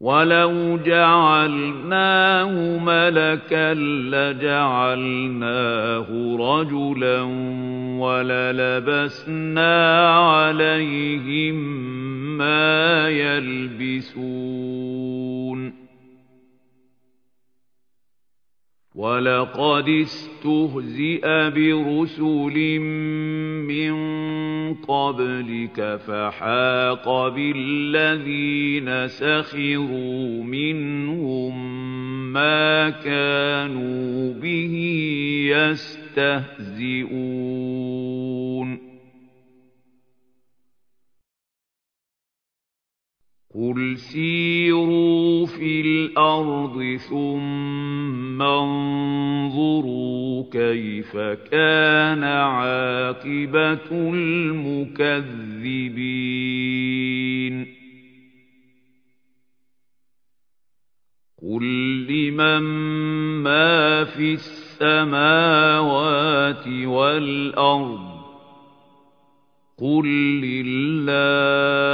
وَلَوْ جَعَلْنَاهُ مَلَكًا لَّجَعَلْنَاهُ رَجُلًا وَلَلَبَسْنَا عَلَيْهِم مَّا يَلْبِسُونَ وَلَقَدِ اسْتُهْزِئَ بِرُسُلٍ مِّن قَبْلِكَ فَحَاقَ بِالَّذِينَ سَخِرُوا مِنْهُم مَّا كَانُوا بِهِ يَسْتَهْزِئُونَ قُلْ سِيرُوا فِي الْأَرْضِ ثُمَّ انظُرُوا كَيْفَ كَانَ عَاقِبَةُ الْمُكَذِّبِينَ قُل لِّمَن مَّا فِي السَّمَاوَاتِ وَالْأَرْضِ قُل لِّلَّهِ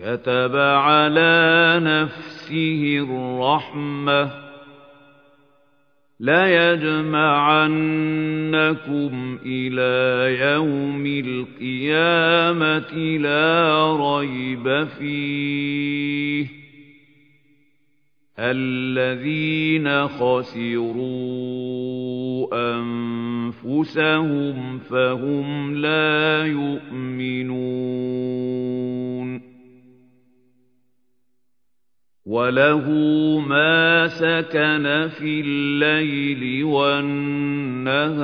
كَتَبَ عَلَى نَفْسِهِ الرَّحْمَةَ. لَيَجْمَعَنَّكُمْ إِلَىٰ يَوْمِ الْقِيَامَةِ لَا رَيْبَ فِيهِ. الَّذِينَ خَسِرُوا أَنفُسَهُمْ فَهُمْ لَا يُؤْمِنُونَ. وَلَهُ مَا سَكَنَ فِي اللَّيْلِ وَالنَّهَارِ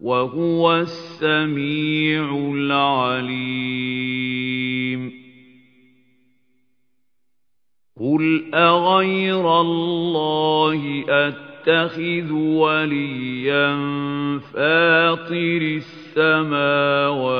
وَهُوَ السَّمِيعُ الْعَلِيمُ قُلْ أَغَيْرَ اللَّهِ أَتَّخِذُ وَلِيًّا فَاطِرِ السَّمَاوَاتِ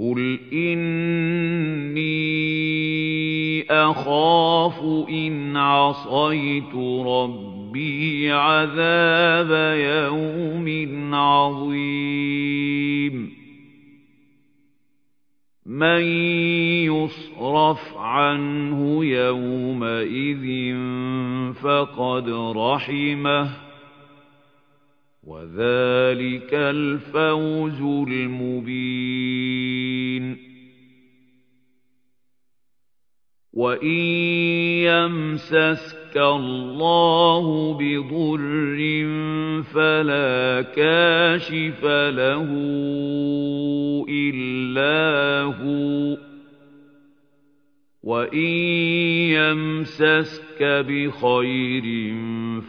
قُلْ إِنِّي أَخَافُ إِنْ عَصَيْتُ رَبِّي عَذَابَ يَوْمٍ عَظِيمٍ. مَّن يُصْرَفْ عَنْهُ يَوْمَئِذٍ فَقَدْ رَحِمَهُ وَذَلِكَ الْفَوْزُ الْمُبِينُ. وَإِن يَمْسَسْكَ اللَّهُ بِضُرٍّ فَلَا كَاشِفَ لَهُ إِلَّا هُوَ. وَإِن يَمْسَسْكَ بِخَيْرٍ